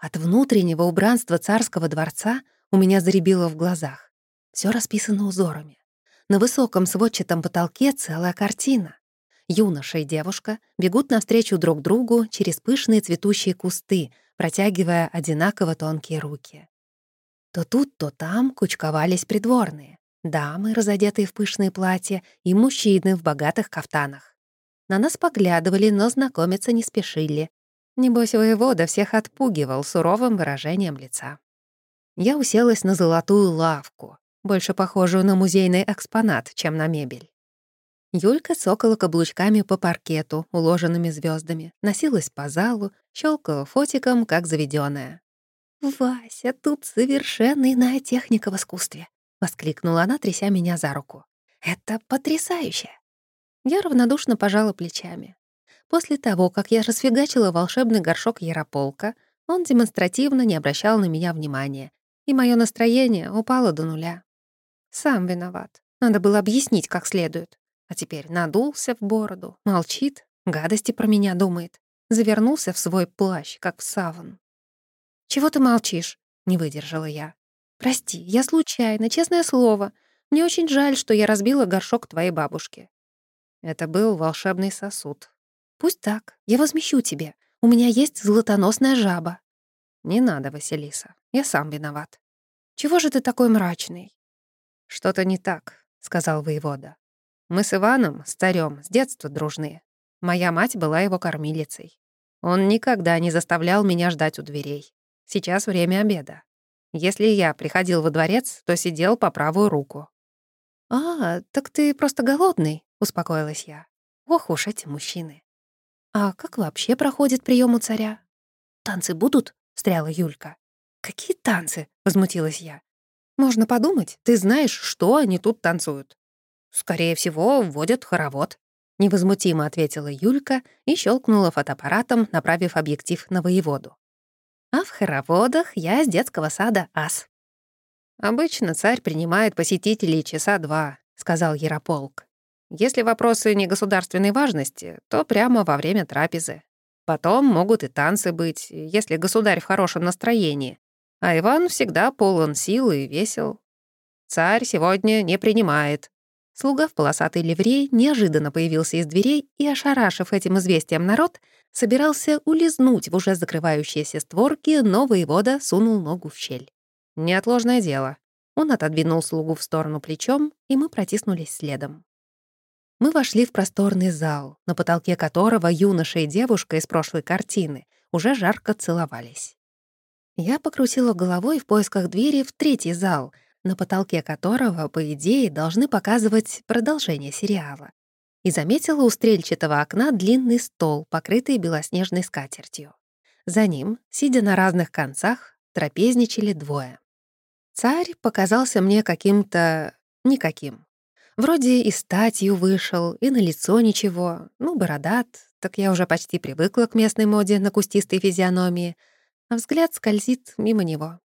От внутреннего убранства царского дворца у меня заребило в глазах. Все расписано узорами. На высоком сводчатом потолке целая картина. Юноша и девушка бегут навстречу друг другу через пышные цветущие кусты, протягивая одинаково тонкие руки. То тут, то там кучковались придворные. Дамы, разодетые в пышные платья, и мужчины в богатых кафтанах. На нас поглядывали, но знакомиться не спешили. Небось, воевода всех отпугивал суровым выражением лица. Я уселась на золотую лавку, больше похожую на музейный экспонат, чем на мебель. Юлька цокала каблучками по паркету, уложенными звездами, носилась по залу, щелкала фотиком, как заведенная. «Вася, тут совершенно иная техника в искусстве», — воскликнула она, тряся меня за руку. «Это потрясающе!» Я равнодушно пожала плечами. После того, как я расфигачила волшебный горшок Ярополка, он демонстративно не обращал на меня внимания, и мое настроение упало до нуля. Сам виноват. Надо было объяснить как следует. А теперь надулся в бороду, молчит, гадости про меня думает. Завернулся в свой плащ, как в саван. «Чего ты молчишь?» — не выдержала я. «Прости, я случайно, честное слово. Мне очень жаль, что я разбила горшок твоей бабушки». Это был волшебный сосуд. «Пусть так, я возмещу тебе. У меня есть золотоносная жаба». «Не надо, Василиса, я сам виноват». «Чего же ты такой мрачный?» «Что-то не так», — сказал воевода. «Мы с Иваном, старём, с детства дружны. Моя мать была его кормилицей. Он никогда не заставлял меня ждать у дверей. Сейчас время обеда. Если я приходил во дворец, то сидел по правую руку». «А, так ты просто голодный», — успокоилась я. «Ох уж эти мужчины». «А как вообще проходит прием у царя?» «Танцы будут?» — встряла Юлька. «Какие танцы?» — возмутилась я. Можно подумать, ты знаешь, что они тут танцуют. Скорее всего, вводят хоровод. Невозмутимо ответила Юлька и щелкнула фотоаппаратом, направив объектив на воеводу. А в хороводах я с детского сада ас. «Обычно царь принимает посетителей часа два», — сказал Ярополк. «Если вопросы не государственной важности, то прямо во время трапезы. Потом могут и танцы быть, если государь в хорошем настроении, а Иван всегда полон сил и весел. Царь сегодня не принимает. Слуга в полосатой ливрей неожиданно появился из дверей и, ошарашив этим известием народ, собирался улизнуть в уже закрывающиеся створки, но воевода сунул ногу в щель. Неотложное дело. Он отодвинул слугу в сторону плечом, и мы протиснулись следом. Мы вошли в просторный зал, на потолке которого юноша и девушка из прошлой картины уже жарко целовались. Я покрутила головой в поисках двери в третий зал, на потолке которого, по идее, должны показывать продолжение сериала. И заметила у стрельчатого окна длинный стол, покрытый белоснежной скатертью. За ним, сидя на разных концах, трапезничали двое. Царь показался мне каким-то... никаким. Вроде и статью вышел, и на лицо ничего, ну, бородат, так я уже почти привыкла к местной моде на кустистой физиономии — а взгляд скользит мимо него.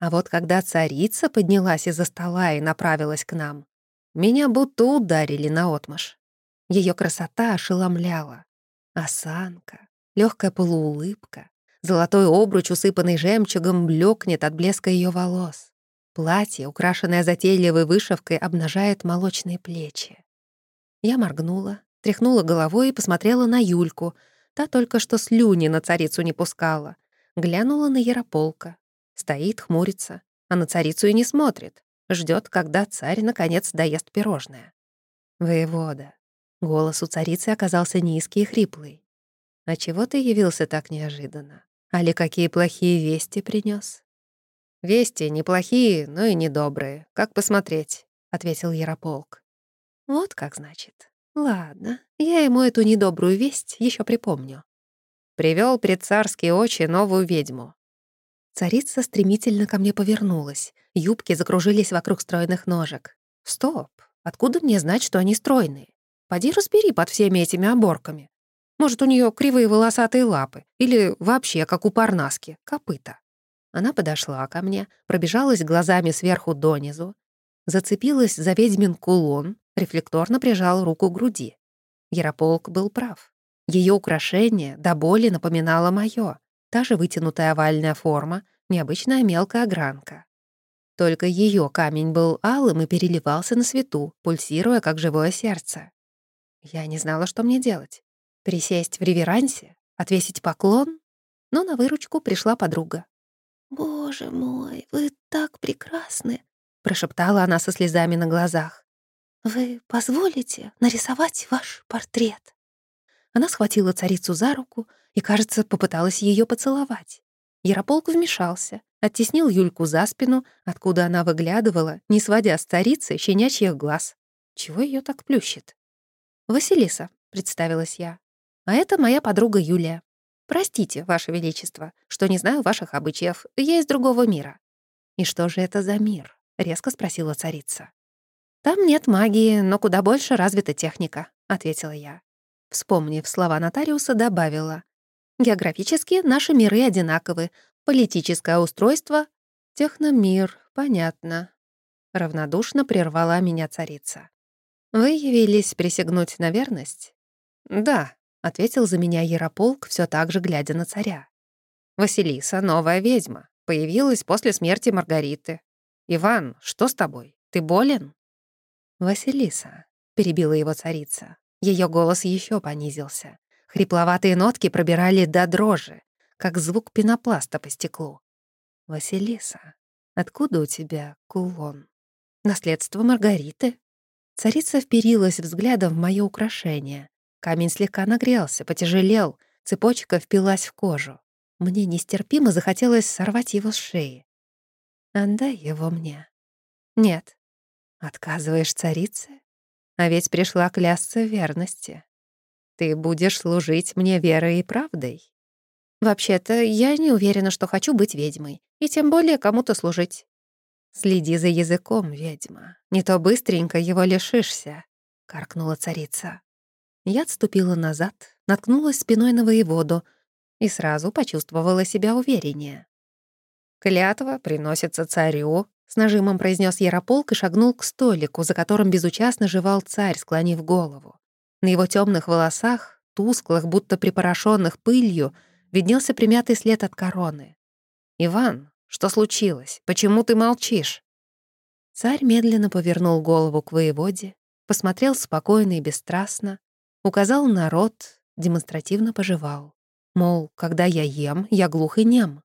А вот когда царица поднялась из-за стола и направилась к нам, меня будто ударили наотмашь. Ее красота ошеломляла. Осанка, легкая полуулыбка, золотой обруч, усыпанный жемчугом, блекнет от блеска ее волос. Платье, украшенное затейливой вышивкой, обнажает молочные плечи. Я моргнула, тряхнула головой и посмотрела на Юльку. Та только что слюни на царицу не пускала — Глянула на Ярополка. Стоит, хмурится, а на царицу и не смотрит. Ждет, когда царь, наконец, доест пирожное. «Воевода». Голос у царицы оказался низкий и хриплый. «А чего ты явился так неожиданно? Али какие плохие вести принес? «Вести неплохие, но и недобрые. Как посмотреть?» — ответил Ярополк. «Вот как значит. Ладно, я ему эту недобрую весть еще припомню. Привел пред царские очи новую ведьму. Царица стремительно ко мне повернулась. Юбки закружились вокруг стройных ножек. Стоп, откуда мне знать, что они стройные? Поди разбери под всеми этими оборками. Может, у нее кривые волосатые лапы или вообще, как у парнаски, копыта. Она подошла ко мне, пробежалась глазами сверху донизу, зацепилась за ведьмин кулон, рефлекторно прижал руку к груди. Ярополк был прав. Ее украшение до боли напоминало моё. Та же вытянутая овальная форма, необычная мелкая огранка. Только ее камень был алым и переливался на свету, пульсируя, как живое сердце. Я не знала, что мне делать. Присесть в реверансе? Отвесить поклон? Но на выручку пришла подруга. «Боже мой, вы так прекрасны!» — прошептала она со слезами на глазах. «Вы позволите нарисовать ваш портрет?» Она схватила царицу за руку и, кажется, попыталась ее поцеловать. Ярополк вмешался, оттеснил Юльку за спину, откуда она выглядывала, не сводя с царицы щенячьих глаз. Чего ее так плющит? «Василиса», — представилась я. «А это моя подруга Юлия. Простите, Ваше Величество, что не знаю ваших обычаев, я из другого мира». «И что же это за мир?» — резко спросила царица. «Там нет магии, но куда больше развита техника», — ответила я. Вспомнив слова нотариуса, добавила. «Географически наши миры одинаковы. Политическое устройство — техномир, понятно». Равнодушно прервала меня царица. «Вы явились присягнуть на верность?» «Да», — ответил за меня Ярополк, все так же глядя на царя. «Василиса — новая ведьма. Появилась после смерти Маргариты. Иван, что с тобой? Ты болен?» «Василиса», — перебила его царица. Ее голос еще понизился. Хрипловатые нотки пробирали до дрожи, как звук пенопласта по стеклу. «Василиса, откуда у тебя кулон? Наследство Маргариты?» Царица вперилась взглядом в мое украшение. Камень слегка нагрелся, потяжелел, цепочка впилась в кожу. Мне нестерпимо захотелось сорвать его с шеи. «Отдай его мне». «Нет, Отказываешь царице? А ведь пришла клясться верности. Ты будешь служить мне верой и правдой? Вообще-то, я не уверена, что хочу быть ведьмой, и тем более кому-то служить. Следи за языком, ведьма, не то быстренько его лишишься, — каркнула царица. Я отступила назад, наткнулась спиной на воеводу и сразу почувствовала себя увереннее. Клятва приносится царю, с нажимом произнес Ярополк и шагнул к столику, за которым безучастно жевал царь, склонив голову. На его темных волосах, тусклых, будто припорошенных пылью, виднелся примятый след от короны. «Иван, что случилось? Почему ты молчишь?» Царь медленно повернул голову к воеводе, посмотрел спокойно и бесстрастно, указал на рот, демонстративно пожевал. Мол, когда я ем, я глух и нем.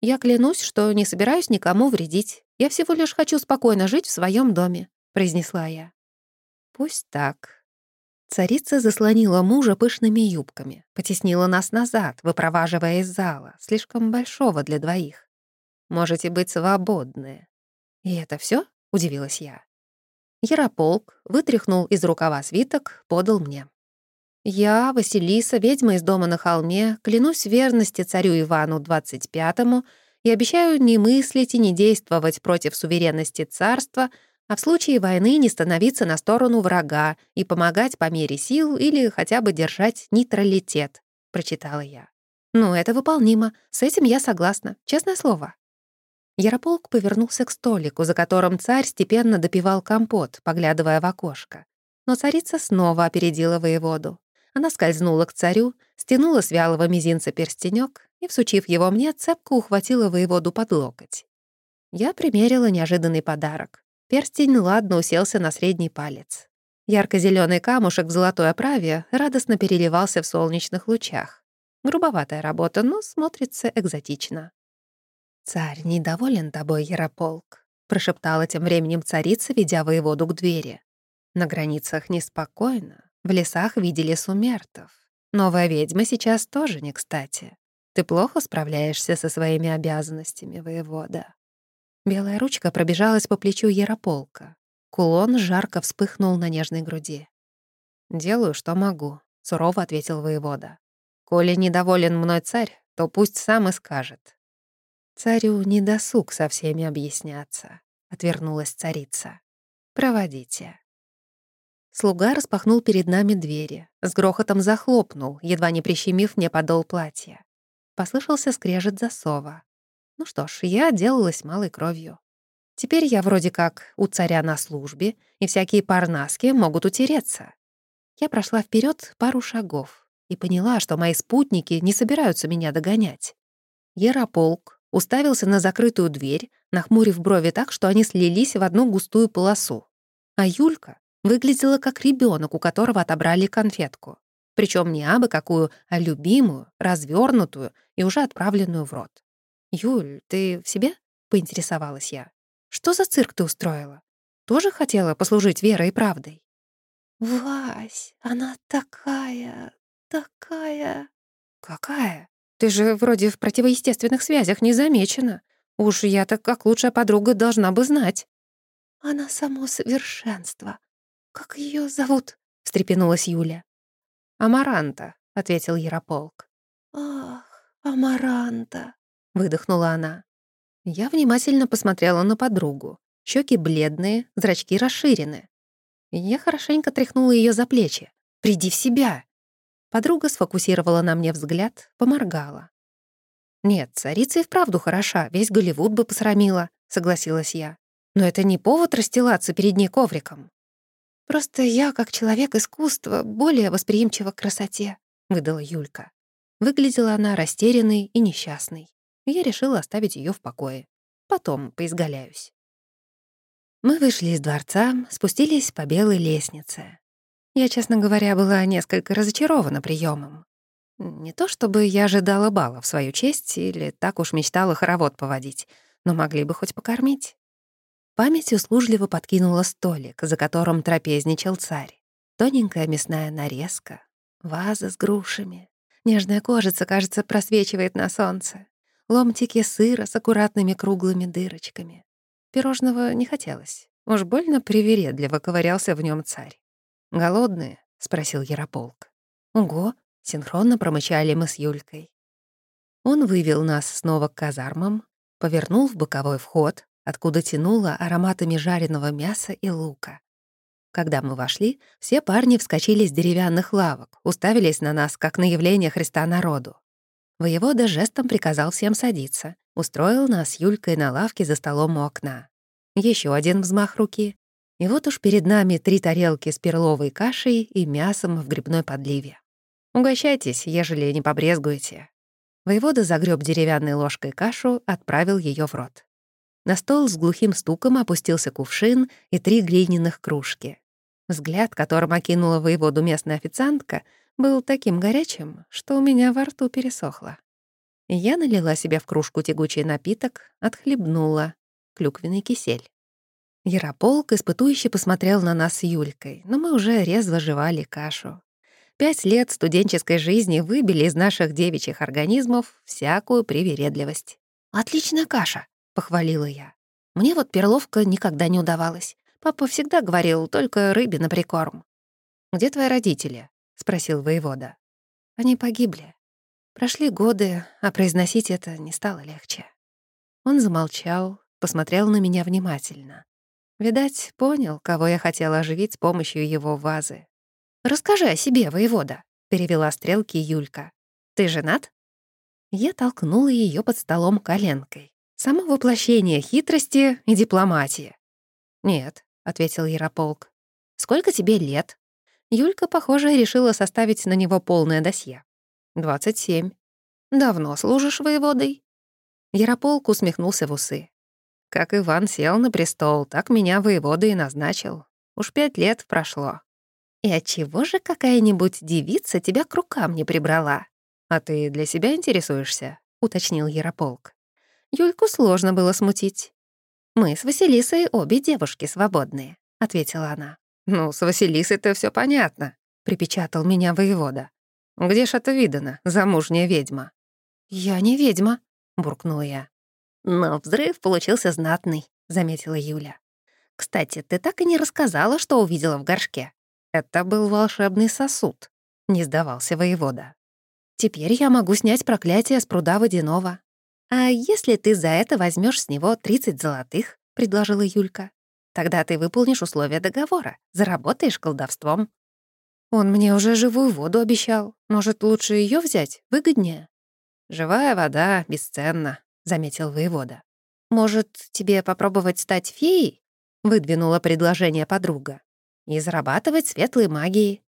Я клянусь, что не собираюсь никому вредить. Я всего лишь хочу спокойно жить в своем доме», — произнесла я. «Пусть так». Царица заслонила мужа пышными юбками, потеснила нас назад, выпроваживая из зала, слишком большого для двоих. «Можете быть свободны». «И это все? удивилась я. Ярополк вытряхнул из рукава свиток, подал мне. Я, Василиса, ведьма из дома на холме, клянусь верности царю Ивану XXV и обещаю не мыслить и не действовать против суверенности царства, а в случае войны не становиться на сторону врага и помогать по мере сил или хотя бы держать нейтралитет», — прочитала я. «Ну, это выполнимо. С этим я согласна. Честное слово». Ярополк повернулся к столику, за которым царь степенно допивал компот, поглядывая в окошко. Но царица снова опередила воеводу. Она скользнула к царю, стянула с вялого мизинца перстенек и, всучив его мне, цепко ухватила воеводу под локоть. Я примерила неожиданный подарок. Перстень ладно уселся на средний палец. ярко зеленый камушек в золотой оправе радостно переливался в солнечных лучах. Грубоватая работа, но смотрится экзотично. «Царь недоволен тобой, Ярополк», — прошептала тем временем царица, ведя воеводу к двери. «На границах неспокойно. В лесах видели сумертов. Новая ведьма сейчас тоже не кстати. Ты плохо справляешься со своими обязанностями, воевода». Белая ручка пробежалась по плечу Ярополка. Кулон жарко вспыхнул на нежной груди. «Делаю, что могу», — сурово ответил воевода. «Коли недоволен мной царь, то пусть сам и скажет». «Царю не досуг со всеми объясняться», — отвернулась царица. «Проводите». Слуга распахнул перед нами двери, с грохотом захлопнул, едва не прищемив мне подол платья. Послышался скрежет засова. Ну что ж, я отделалась малой кровью. Теперь я вроде как у царя на службе, и всякие парнаски могут утереться. Я прошла вперед пару шагов. и поняла, что мои спутники не собираются меня догонять. Ярополк уставился на закрытую дверь, нахмурив брови так, что они слились в одну густую полосу. А Юлька выглядела как ребенок, у которого отобрали конфетку. Причем не абы какую, а любимую, развернутую и уже отправленную в рот. «Юль, ты в себе?» — поинтересовалась я. «Что за цирк ты устроила? Тоже хотела послужить верой и правдой?» «Вась, она такая, такая...» «Какая? Ты же вроде в противоестественных связях не замечена. Уж я-то как лучшая подруга должна бы знать». «Она само совершенство. Как ее зовут?» — встрепенулась Юля. «Амаранта», — ответил Ярополк. «Ах, Амаранта», — выдохнула она. Я внимательно посмотрела на подругу. Щеки бледные, зрачки расширены. Я хорошенько тряхнула ее за плечи. «Приди в себя!» Подруга сфокусировала на мне взгляд, поморгала. «Нет, царица и вправду хороша, весь Голливуд бы посрамила», — согласилась я. «Но это не повод расстилаться перед ней ковриком». «Просто я, как человек искусства, более восприимчива к красоте», — выдала Юлька. Выглядела она растерянной и несчастной. Я решила оставить ее в покое. Потом поизгаляюсь. Мы вышли из дворца, спустились по белой лестнице. Я, честно говоря, была несколько разочарована приемом. Не то чтобы я ожидала бала в свою честь или так уж мечтала хоровод поводить, но могли бы хоть покормить. Память услужливо подкинула столик, за которым трапезничал царь. Тоненькая мясная нарезка, ваза с грушами. Нежная кожица, кажется, просвечивает на солнце. Ломтики сыра с аккуратными круглыми дырочками. Пирожного не хотелось. Уж больно привередливо ковырялся в нем царь. «Голодные?» — спросил Ярополк. «Уго!» — синхронно промычали мы с Юлькой. Он вывел нас снова к казармам, повернул в боковой вход, откуда тянуло ароматами жареного мяса и лука. Когда мы вошли, все парни вскочили с деревянных лавок, уставились на нас, как на явление Христа народу. Воевода жестом приказал всем садиться, устроил нас Юлькой на лавке за столом у окна. Еще один взмах руки, и вот уж перед нами три тарелки с перловой кашей и мясом в грибной подливе. Угощайтесь, ежели не побрезгуете. Воевода загреб деревянной ложкой кашу, отправил ее в рот. На стол с глухим стуком опустился кувшин и три глиняных кружки. Взгляд, которым окинула воеводу местная официантка, был таким горячим, что у меня во рту пересохло. Я налила себе в кружку тягучий напиток, отхлебнула. Клюквенный кисель. Ярополк испытующе посмотрел на нас с Юлькой, но мы уже резво жевали кашу. Пять лет студенческой жизни выбили из наших девичьих организмов всякую привередливость. «Отличная каша!» — похвалила я. «Мне вот перловка никогда не удавалась. Папа всегда говорил, только рыбе на прикорм». «Где твои родители?» — спросил воевода. «Они погибли. Прошли годы, а произносить это не стало легче». Он замолчал, посмотрел на меня внимательно. Видать, понял, кого я хотела оживить с помощью его вазы. «Расскажи о себе, воевода», — перевела стрелки Юлька. «Ты женат?» Я толкнула ее под столом коленкой. Само воплощение хитрости и дипломатии. «Нет», — ответил Ярополк. «Сколько тебе лет?» Юлька, похоже, решила составить на него полное досье. «Двадцать семь. Давно служишь воеводой?» Ярополк усмехнулся в усы. Как Иван сел на престол, так меня воевода и назначил. Уж пять лет прошло. И отчего же какая-нибудь девица тебя к рукам не прибрала? А ты для себя интересуешься?» — уточнил Ярополк. Юльку сложно было смутить. «Мы с Василисой обе девушки свободные», — ответила она. «Ну, с Василисой-то все понятно», — припечатал меня воевода. «Где ж это видано, замужняя ведьма?» «Я не ведьма», — буркнула я. «Но взрыв получился знатный», — заметила Юля. «Кстати, ты так и не рассказала, что увидела в горшке». «Это был волшебный сосуд», — не сдавался воевода. «Теперь я могу снять проклятие с пруда водяного», «А если ты за это возьмешь с него 30 золотых?» — предложила Юлька. «Тогда ты выполнишь условия договора, заработаешь колдовством». «Он мне уже живую воду обещал. Может, лучше ее взять? Выгоднее?» «Живая вода бесценна», — заметил воевода. «Может, тебе попробовать стать феей?» — выдвинула предложение подруга. «И зарабатывать светлой магией».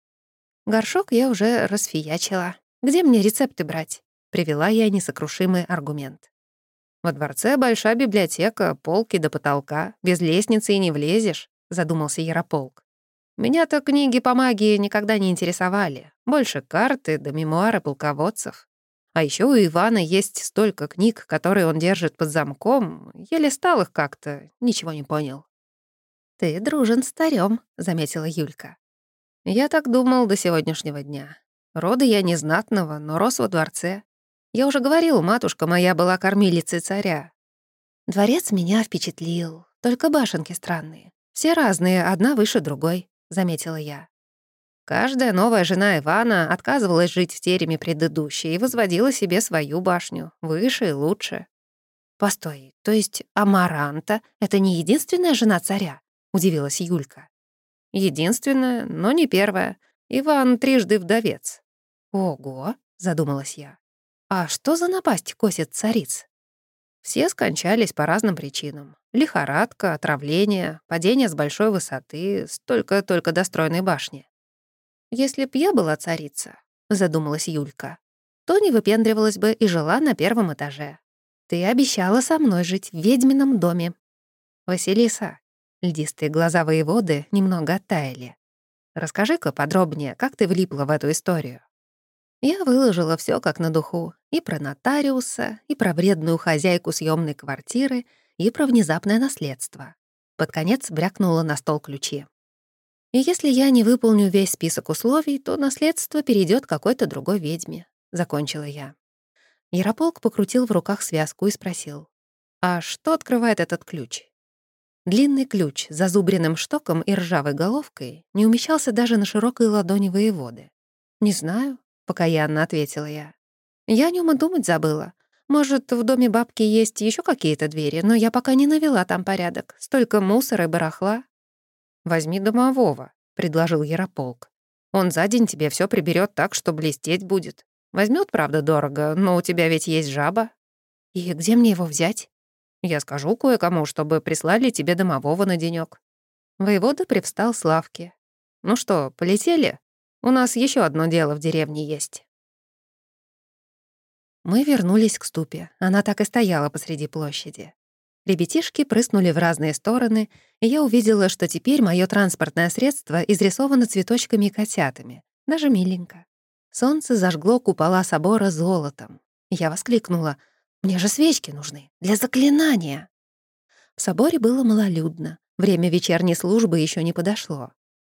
Горшок я уже расфиячила. Где мне рецепты брать? Привела я несокрушимый аргумент. Во дворце большая библиотека, полки до потолка. Без лестницы и не влезешь, задумался Ярополк. Меня-то книги по магии никогда не интересовали. Больше карты да мемуары полководцев. А еще у Ивана есть столько книг, которые он держит под замком. Я листал их как-то, ничего не понял. «Ты дружен с старём», — заметила Юлька. Я так думал до сегодняшнего дня. Рода я не знатного, но рос во дворце. Я уже говорил, матушка моя была кормилицей царя. Дворец меня впечатлил, только башенки странные. Все разные, одна выше другой, — заметила я. Каждая новая жена Ивана отказывалась жить в тереме предыдущей и возводила себе свою башню, выше и лучше. «Постой, то есть Амаранта — это не единственная жена царя?» — удивилась Юлька. «Единственная, но не первая. Иван трижды вдовец». «Ого!» — задумалась я. «А что за напасть косит цариц?» Все скончались по разным причинам. Лихорадка, отравление, падение с большой высоты, столько-только достроенной башни. «Если б я была царица», — задумалась Юлька, «то не выпендривалась бы и жила на первом этаже. Ты обещала со мной жить в ведьмином доме». «Василиса», — льдистые глаза воеводы немного оттаяли. «Расскажи-ка подробнее, как ты влипла в эту историю». Я выложила все как на духу. И про нотариуса, и про вредную хозяйку съемной квартиры, и про внезапное наследство. Под конец брякнула на стол ключи. И если я не выполню весь список условий, то наследство перейдет какой-то другой ведьме», — закончила я. Ярополк покрутил в руках связку и спросил. «А что открывает этот ключ?» Длинный ключ с зазубренным штоком и ржавой головкой не умещался даже на широкой ладони воеводы. «Не знаю», — покаянно ответила я. «Я о нем и думать забыла. Может, в доме бабки есть еще какие-то двери, но я пока не навела там порядок. Столько мусора и барахла». «Возьми домового», — предложил Ярополк. «Он за день тебе все приберет так, что блестеть будет. Возьмет, правда, дорого, но у тебя ведь есть жаба». «И где мне его взять?» «Я скажу кое-кому, чтобы прислали тебе домового на денек. Воевода привстал с лавки. «Ну что, полетели? У нас еще одно дело в деревне есть». Мы вернулись к ступе. Она так и стояла посреди площади. Ребятишки прыснули в разные стороны, и я увидела, что теперь мое транспортное средство изрисовано цветочками и котятами. Даже миленько. Солнце зажгло купола собора золотом. Я воскликнула. «Мне же свечки нужны. Для заклинания!» В соборе было малолюдно. Время вечерней службы еще не подошло.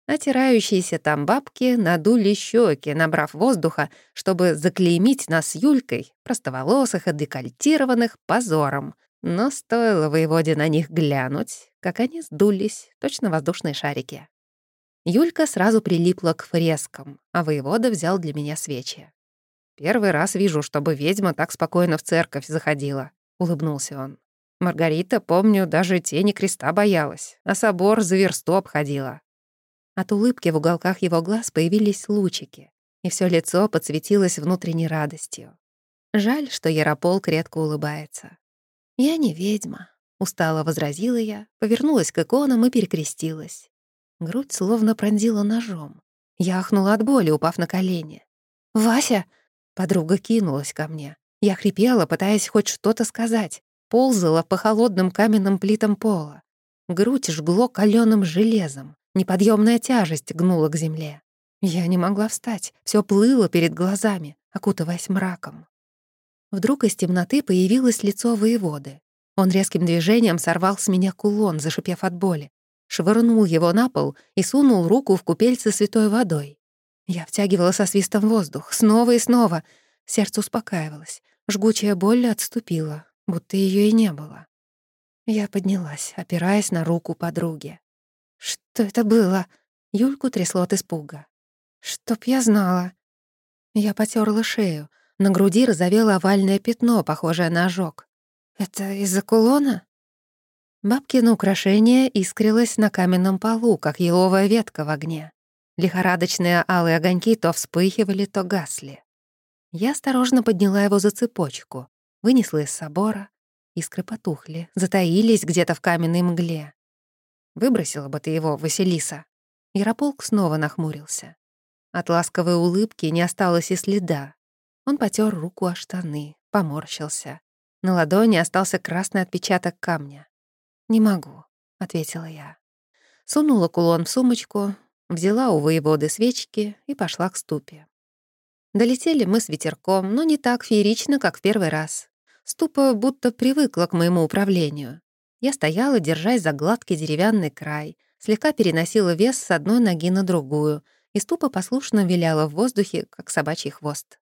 Отирающиеся там бабки надули щеки, набрав воздуха, чтобы заклеймить нас Юлькой, простоволосых и декольтированных, позором, но стоило воеводе на них глянуть, как они сдулись, точно воздушные шарики. Юлька сразу прилипла к фрескам, а воевода взял для меня свечи. «Первый раз вижу, чтобы ведьма так спокойно в церковь заходила», — улыбнулся он. «Маргарита, помню, даже тени креста боялась, а собор за версту обходила». От улыбки в уголках его глаз появились лучики, и все лицо подсветилось внутренней радостью. Жаль, что Ярополк редко улыбается. «Я не ведьма», — устало возразила я, повернулась к иконам и перекрестилась. Грудь словно пронзила ножом. Я ахнула от боли, упав на колени. «Вася!» — подруга кинулась ко мне. Я хрипела, пытаясь хоть что-то сказать. Ползала по холодным каменным плитам пола. Грудь жгло каленым железом. Неподъемная тяжесть гнула к земле. Я не могла встать, все плыло перед глазами, окутываясь мраком. Вдруг из темноты появилось лицо воеводы. Он резким движением сорвал с меня кулон, зашипев от боли, швырнул его на пол и сунул руку в купельце святой водой. Я втягивала со свистом воздух, снова и снова. Сердце успокаивалось. Жгучая боль отступила, будто ее и не было. Я поднялась, опираясь на руку подруги. «Что это было?» Юльку трясло от испуга. «Чтоб я знала». Я потерла шею, на груди разовело овальное пятно, похожее на ожог. «Это из-за кулона?» Бабкино украшение искрилось на каменном полу, как еловая ветка в огне. Лихорадочные алые огоньки то вспыхивали, то гасли. Я осторожно подняла его за цепочку, вынесла из собора. Искры потухли, затаились где-то в каменной мгле. «Выбросила бы ты его, Василиса». Ярополк снова нахмурился. От ласковой улыбки не осталось и следа. Он потер руку о штаны, поморщился. На ладони остался красный отпечаток камня. «Не могу», — ответила я. Сунула кулон в сумочку, взяла у воеводы свечки и пошла к ступе. Долетели мы с ветерком, но не так феерично, как в первый раз. Ступа будто привыкла к моему управлению. Я стояла, держась за гладкий деревянный край, слегка переносила вес с одной ноги на другую, и ступа послушно виляла в воздухе, как собачий хвост.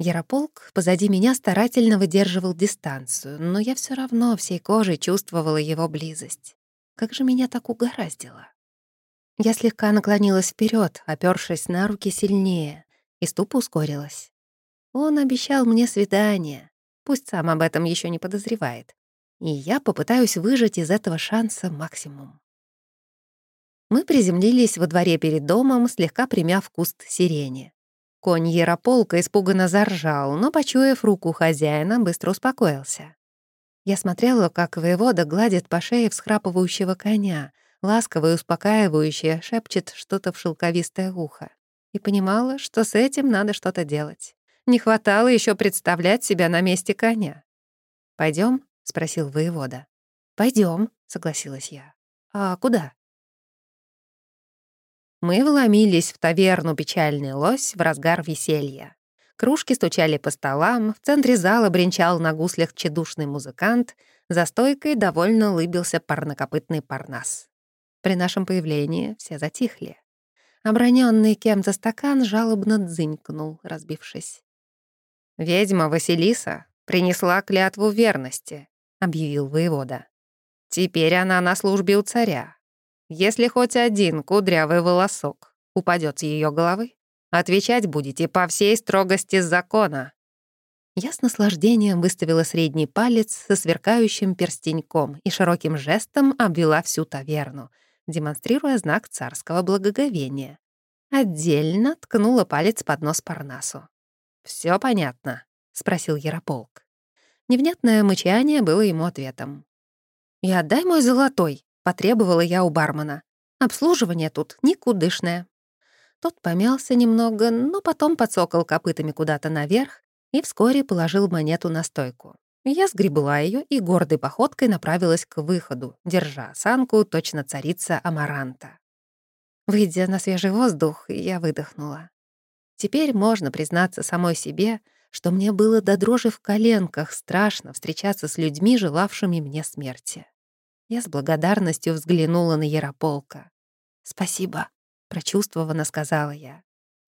Ярополк позади меня старательно выдерживал дистанцию, но я все равно всей кожей чувствовала его близость. Как же меня так угораздило? Я слегка наклонилась вперед, опёршись на руки сильнее, и ступа ускорилась. Он обещал мне свидание, пусть сам об этом еще не подозревает, и я попытаюсь выжать из этого шанса максимум. Мы приземлились во дворе перед домом, слегка примяв куст сирени. Конь Ярополка испуганно заржал, но, почуяв руку хозяина, быстро успокоился. Я смотрела, как воевода гладит по шее всхрапывающего коня, ласково и успокаивающе шепчет что-то в шелковистое ухо. И понимала, что с этим надо что-то делать. Не хватало еще представлять себя на месте коня. Пойдем? спросил воевода. Пойдем, согласилась я. А куда? Мы вломились в таверну «Печальный лось» в разгар веселья. Кружки стучали по столам, в центре зала бренчал на гуслях чедушный музыкант, за стойкой довольно улыбился парнокопытный парнас. При нашем появлении все затихли. Оброненный кем-то стакан жалобно дзынькнул, разбившись. «Ведьма Василиса принесла клятву верности», — объявил воевода. «Теперь она на службе у царя. Если хоть один кудрявый волосок упадет с ее головы, Отвечать будете по всей строгости закона». Я с наслаждением выставила средний палец со сверкающим перстеньком и широким жестом обвела всю таверну, демонстрируя знак царского благоговения. Отдельно ткнула палец под нос Парнасу. Все понятно?» — спросил Ярополк. Невнятное мычание было ему ответом. «И отдай мой золотой», — потребовала я у бармена. «Обслуживание тут никудышное». Тот помялся немного, но потом подсокал копытами куда-то наверх и вскоре положил монету на стойку. Я сгребла ее и гордой походкой направилась к выходу, держа осанку точно царица Амаранта. Выйдя на свежий воздух, я выдохнула. Теперь можно признаться самой себе, что мне было до дрожи в коленках страшно встречаться с людьми, желавшими мне смерти. Я с благодарностью взглянула на Ярополка. «Спасибо», Прочувствованно сказала я.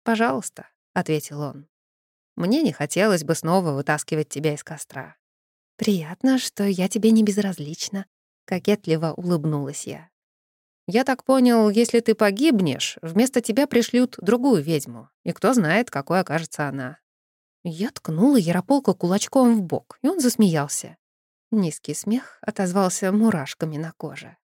«Пожалуйста», — ответил он. «Мне не хотелось бы снова вытаскивать тебя из костра». «Приятно, что я тебе не безразлична», — кокетливо улыбнулась я. «Я так понял, если ты погибнешь, вместо тебя пришлют другую ведьму, и кто знает, какой окажется она». Я ткнула Ярополка кулачком в бок, и он засмеялся. Низкий смех отозвался мурашками на коже.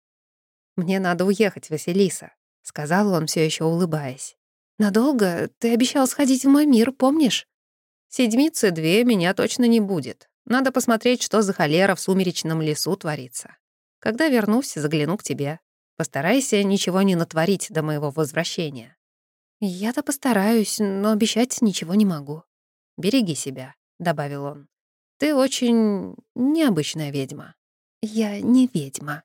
«Мне надо уехать, Василиса», — сказал он, все еще улыбаясь. «Надолго? Ты обещал сходить в мой мир, помнишь?» «Седмицы две меня точно не будет. Надо посмотреть, что за холера в сумеречном лесу творится. Когда вернусь, загляну к тебе. Постарайся ничего не натворить до моего возвращения». «Я-то постараюсь, но обещать ничего не могу». «Береги себя», — добавил он. «Ты очень необычная ведьма». «Я не ведьма»,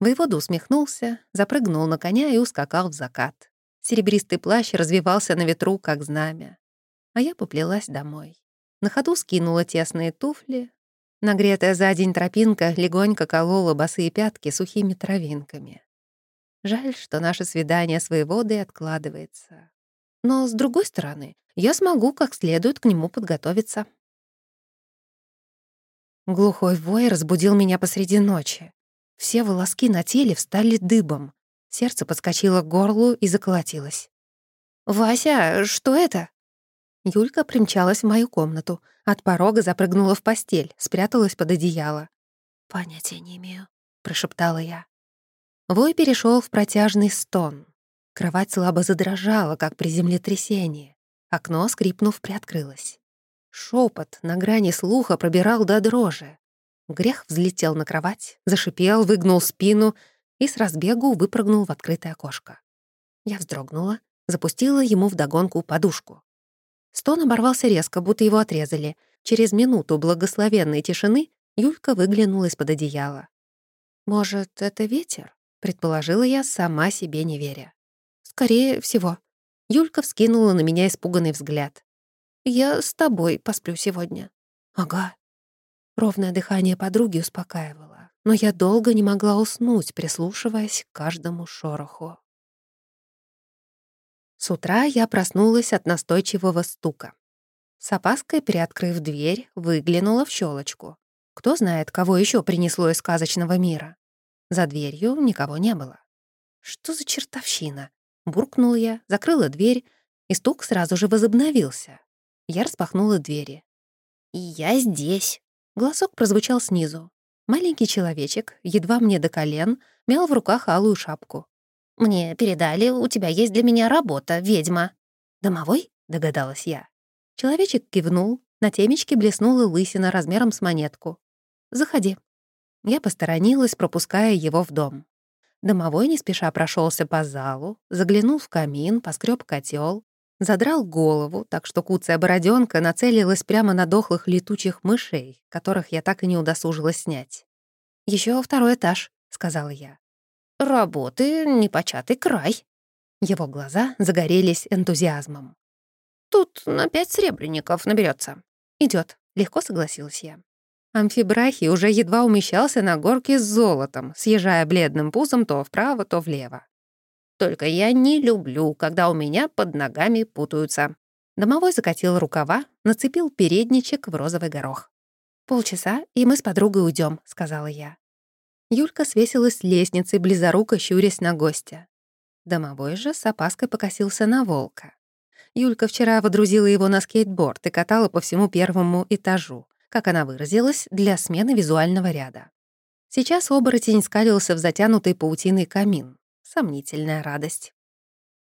Воевода усмехнулся, запрыгнул на коня и ускакал в закат. Серебристый плащ развивался на ветру, как знамя. А я поплелась домой. На ходу скинула тесные туфли. Нагретая за день тропинка легонько колола босые пятки сухими травинками. Жаль, что наше свидание с воеводой откладывается. Но, с другой стороны, я смогу как следует к нему подготовиться. Глухой вой разбудил меня посреди ночи. Все волоски на теле встали дыбом. Сердце подскочило к горлу и заколотилось. «Вася, что это?» Юлька примчалась в мою комнату. От порога запрыгнула в постель, спряталась под одеяло. «Понятия не имею», — прошептала я. Вой перешел в протяжный стон. Кровать слабо задрожала, как при землетрясении. Окно, скрипнув, приоткрылось. Шепот на грани слуха пробирал до дрожи. Грех взлетел на кровать, зашипел, выгнул спину и с разбегу выпрыгнул в открытое окошко. Я вздрогнула, запустила ему вдогонку подушку. Стон оборвался резко, будто его отрезали. Через минуту благословенной тишины Юлька выглянула из-под одеяла. «Может, это ветер?» — предположила я, сама себе не веря. «Скорее всего». Юлька вскинула на меня испуганный взгляд. «Я с тобой посплю сегодня». «Ага». Ровное дыхание подруги успокаивало, но я долго не могла уснуть, прислушиваясь к каждому шороху. С утра я проснулась от настойчивого стука. С опаской, приоткрыв дверь, выглянула в щелочку. Кто знает, кого еще принесло из сказочного мира. За дверью никого не было. «Что за чертовщина?» Буркнула я, закрыла дверь, и стук сразу же возобновился. Я распахнула двери. «И я здесь!» Голосок прозвучал снизу. Маленький человечек, едва мне до колен, мял в руках алую шапку. «Мне передали, у тебя есть для меня работа, ведьма». «Домовой?» — догадалась я. Человечек кивнул, на темечке блеснула лысина размером с монетку. «Заходи». Я посторонилась, пропуская его в дом. Домовой не спеша прошелся по залу, заглянул в камин, поскреб котел, задрал голову, так что куцая бороденка нацелилась прямо на дохлых летучих мышей, которых я так и не удосужилась снять. Еще второй этаж», — сказала я. Работы непочатый край. Его глаза загорелись энтузиазмом. Тут на пять сребреников наберется. Идет, легко согласилась я. Амфибрахи уже едва умещался на горке с золотом, съезжая бледным пузом то вправо, то влево. Только я не люблю, когда у меня под ногами путаются. Домовой закатил рукава, нацепил передничек в розовый горох. «Полчаса, и мы с подругой уйдем, сказала я. Юлька свесилась с лестницы, близоруко щурясь на гостя. Домовой же с опаской покосился на волка. Юлька вчера водрузила его на скейтборд и катала по всему первому этажу, как она выразилась, для смены визуального ряда. Сейчас оборотень скалился в затянутый паутиной камин. Сомнительная радость.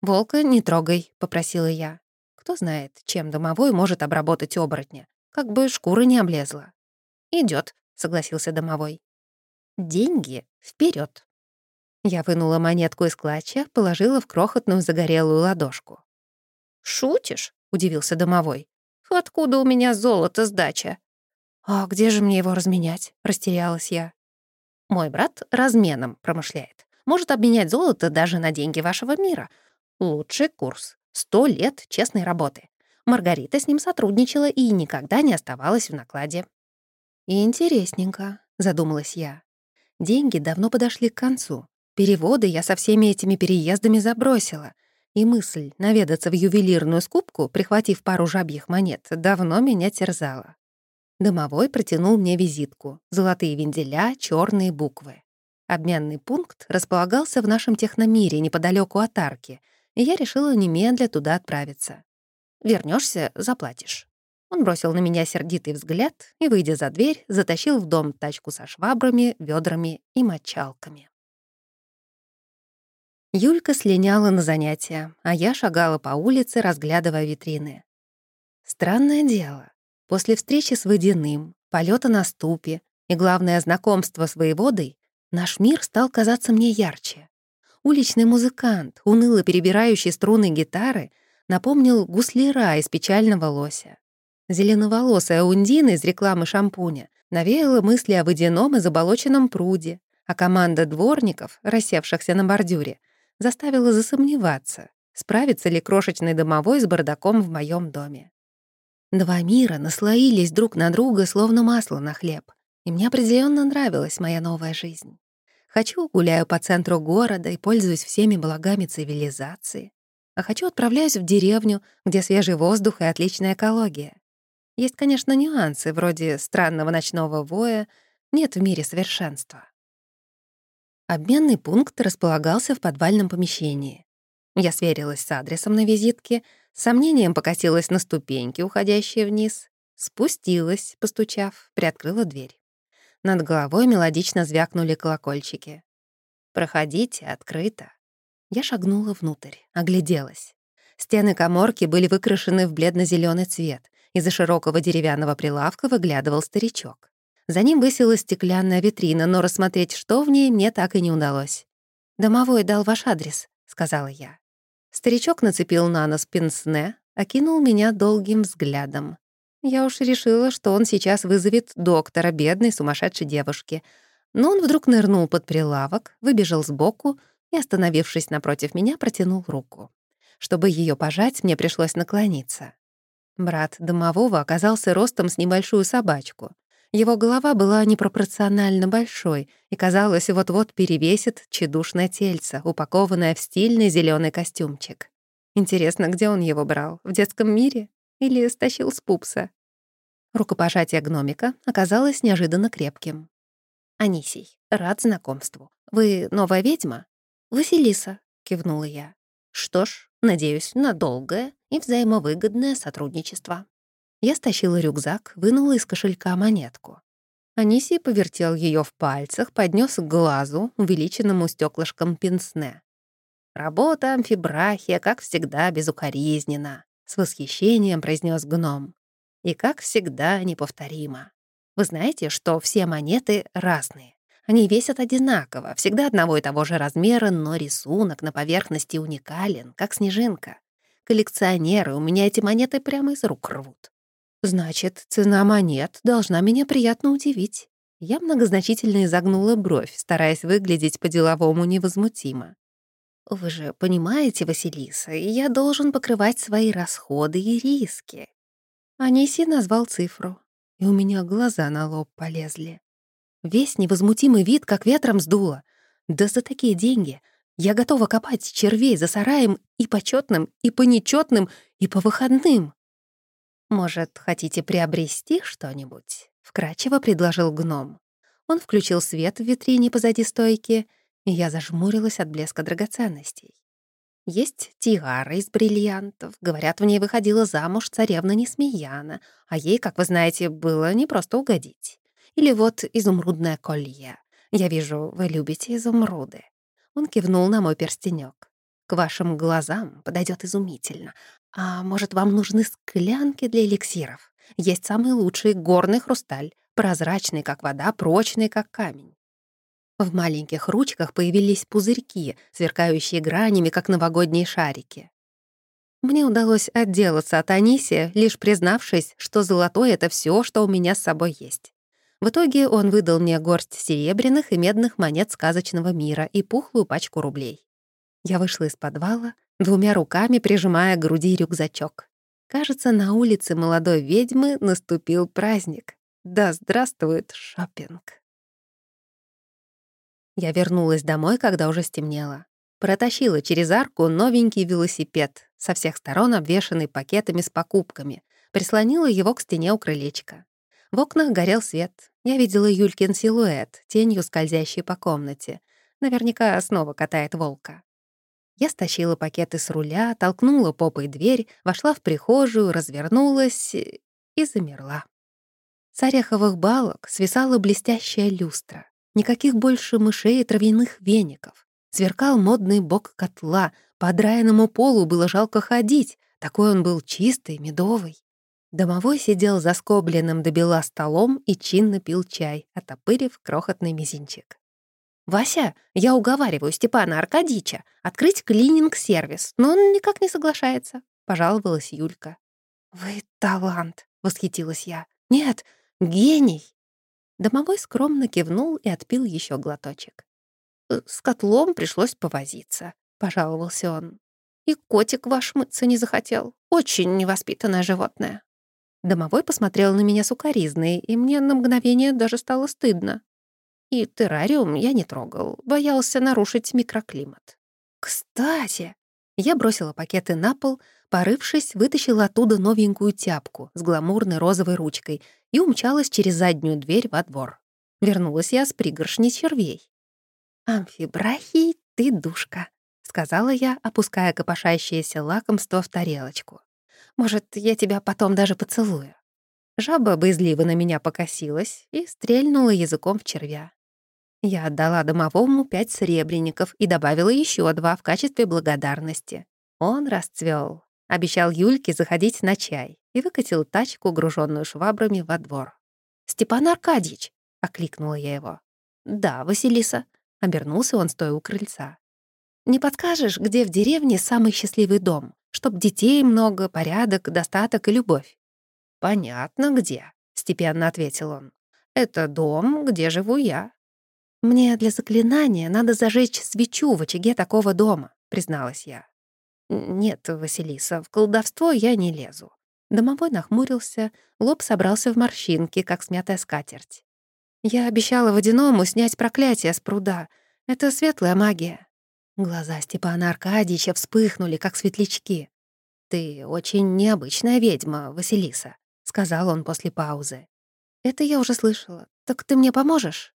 «Волка не трогай», — попросила я. Кто знает, чем домовой может обработать оборотня, как бы шкура не облезла. Идет, согласился домовой. Деньги вперед. Я вынула монетку из клатча, положила в крохотную загорелую ладошку. «Шутишь?» — удивился домовой. «Откуда у меня золото сдача?» «А где же мне его разменять?» — растерялась я. «Мой брат разменом промышляет. Может обменять золото даже на деньги вашего мира. Лучший курс. Сто лет честной работы. Маргарита с ним сотрудничала и никогда не оставалась в накладе». «Интересненько», — задумалась я. Деньги давно подошли к концу. Переводы я со всеми этими переездами забросила. И мысль наведаться в ювелирную скупку, прихватив пару жабьих монет, давно меня терзала. Домовой протянул мне визитку. Золотые венделя, черные буквы. Обменный пункт располагался в нашем техномире неподалеку от арки, и я решила немедля туда отправиться. Вернешься, заплатишь. Он бросил на меня сердитый взгляд и, выйдя за дверь, затащил в дом тачку со швабрами, ведрами и мочалками. Юлька слиняла на занятия, а я шагала по улице, разглядывая витрины. Странное дело. После встречи с Водяным, полета на ступе и, главное, знакомство с воеводой, наш мир стал казаться мне ярче. Уличный музыкант, уныло перебирающий струны гитары, напомнил гусляра из печального лося. Зеленоволосая Ундина из рекламы шампуня навеяла мысли о водяном и заболоченном пруде, а команда дворников, рассевшихся на бордюре, заставила засомневаться, справится ли крошечный домовой с бардаком в моем доме. Два мира наслоились друг на друга, словно масло на хлеб, и мне определенно нравилась моя новая жизнь. Хочу, гуляю по центру города и пользуюсь всеми благами цивилизации. А хочу, отправляюсь в деревню, где свежий воздух и отличная экология. Есть, конечно, нюансы, вроде странного ночного воя, нет в мире совершенства. Обменный пункт располагался в подвальном помещении. Я сверилась с адресом на визитке, с сомнением покосилась на ступеньки, уходящие вниз, спустилась, постучав, приоткрыла дверь. Над головой мелодично звякнули колокольчики. «Проходите, открыто». Я шагнула внутрь, огляделась. Стены коморки были выкрашены в бледно зеленый цвет, из-за широкого деревянного прилавка выглядывал старичок. За ним высилась стеклянная витрина, но рассмотреть, что в ней, мне так и не удалось. «Домовой дал ваш адрес», — сказала я. Старичок нацепил на нос пенсне, окинул меня долгим взглядом. Я уж решила, что он сейчас вызовет доктора бедной сумасшедшей девушки. Но он вдруг нырнул под прилавок, выбежал сбоку и, остановившись напротив меня, протянул руку. Чтобы ее пожать, мне пришлось наклониться. Брат домового оказался ростом с небольшую собачку. Его голова была непропорционально большой и, казалось, вот-вот перевесит тщедушное тельце, упакованное в стильный зеленый костюмчик. Интересно, где он его брал? В детском мире? Или стащил с пупса? Рукопожатие гномика оказалось неожиданно крепким. «Анисий, рад знакомству. Вы новая ведьма?» «Василиса», — кивнула я. «Что ж, надеюсь на долгое и взаимовыгодное сотрудничество». Я стащила рюкзак, вынула из кошелька монетку. Анисий повертел ее в пальцах, поднес к глазу, увеличенному стеклышком пенсне. «Работа амфибрахия, как всегда, безукоризнена», — с восхищением произнес гном. «И, как всегда, неповторимо. Вы знаете, что все монеты разные. Они весят одинаково, всегда одного и того же размера, но рисунок на поверхности уникален, как снежинка. Коллекционеры у меня эти монеты прямо из рук рвут. Значит, цена монет должна меня приятно удивить. Я многозначительно изогнула бровь, стараясь выглядеть по-деловому невозмутимо. «Вы же понимаете, Василиса, я должен покрывать свои расходы и риски». Аниси назвал цифру, и у меня глаза на лоб полезли. Весь невозмутимый вид как ветром сдуло. Да за такие деньги я готова копать червей за сараем и по чётным, и по нечётным, и по выходным. «Может, хотите приобрести что-нибудь?» — вкратчиво предложил гном. Он включил свет в витрине позади стойки, и я зажмурилась от блеска драгоценностей. Есть тиара из бриллиантов. Говорят, в ней выходила замуж царевна Несмеяна, а ей, как вы знаете, было не просто угодить. Или вот изумрудное колье. Я вижу, вы любите изумруды. Он кивнул на мой перстенек. К вашим глазам подойдет изумительно. А может, вам нужны склянки для эликсиров? Есть самый лучший горный хрусталь, прозрачный, как вода, прочный, как камень. В маленьких ручках появились пузырьки, сверкающие гранями, как новогодние шарики. Мне удалось отделаться от Анисия, лишь признавшись, что золотое — это все, что у меня с собой есть. В итоге он выдал мне горсть серебряных и медных монет сказочного мира и пухлую пачку рублей. Я вышла из подвала, двумя руками прижимая к груди рюкзачок. Кажется, на улице молодой ведьмы наступил праздник. Да здравствует шопинг. Я вернулась домой, когда уже стемнело. Протащила через арку новенький велосипед, со всех сторон обвешанный пакетами с покупками, прислонила его к стене у крылечка. В окнах горел свет. Я видела Юлькин силуэт, тенью скользящей по комнате. Наверняка снова катает волка. Я стащила пакеты с руля, толкнула попой дверь, вошла в прихожую, развернулась и замерла. С ореховых балок свисала блестящая люстра. Никаких больше мышей и травяных веников. Сверкал модный бок котла, по драенному полу было жалко ходить, такой он был чистый, медовый. Домовой сидел за скобленным до бела столом и чинно пил чай, отопырив крохотный мизинчик. «Вася, я уговариваю Степана Аркадьича открыть клининг-сервис, но он никак не соглашается», — пожаловалась Юлька. «Вы талант», — восхитилась я. «Нет, гений». Домовой скромно кивнул и отпил еще глоточек. «Э, «С котлом пришлось повозиться», — пожаловался он. «И котик ваш мыться не захотел. Очень невоспитанное животное». Домовой посмотрел на меня сукоризной, и мне на мгновение даже стало стыдно. И террариум я не трогал, боялся нарушить микроклимат. Кстати, я бросила пакеты на пол, порывшись, вытащила оттуда новенькую тяпку с гламурной розовой ручкой и умчалась через заднюю дверь во двор. Вернулась я с пригоршней червей. «Амфибрахий, ты душка», — сказала я, опуская копошащееся лакомство в тарелочку. «Может, я тебя потом даже поцелую?» Жаба боязливо на меня покосилась и стрельнула языком в червя. Я отдала домовому пять сребреников и добавила еще два в качестве благодарности. Он расцвел, обещал Юльке заходить на чай и выкатил тачку, груженную швабрами, во двор. «Степан Аркадьевич!» — окликнула я его. «Да, Василиса», — обернулся он, стоя у крыльца. Не подскажешь, где в деревне самый счастливый дом? Чтоб детей много, порядок, достаток и любовь». «Понятно, где», — степенно ответил он. «Это дом, где живу я». «Мне для заклинания надо зажечь свечу в очаге такого дома», — призналась я. «Нет, Василиса, в колдовство я не лезу». Домовой нахмурился, лоб собрался в морщинки, как смятая скатерть. «Я обещала водяному снять проклятие с пруда. Это светлая магия». Глаза Степана Аркадьевича вспыхнули, как светлячки. «Ты очень необычная ведьма, Василиса», — сказал он после паузы. «Это я уже слышала. Так ты мне поможешь?»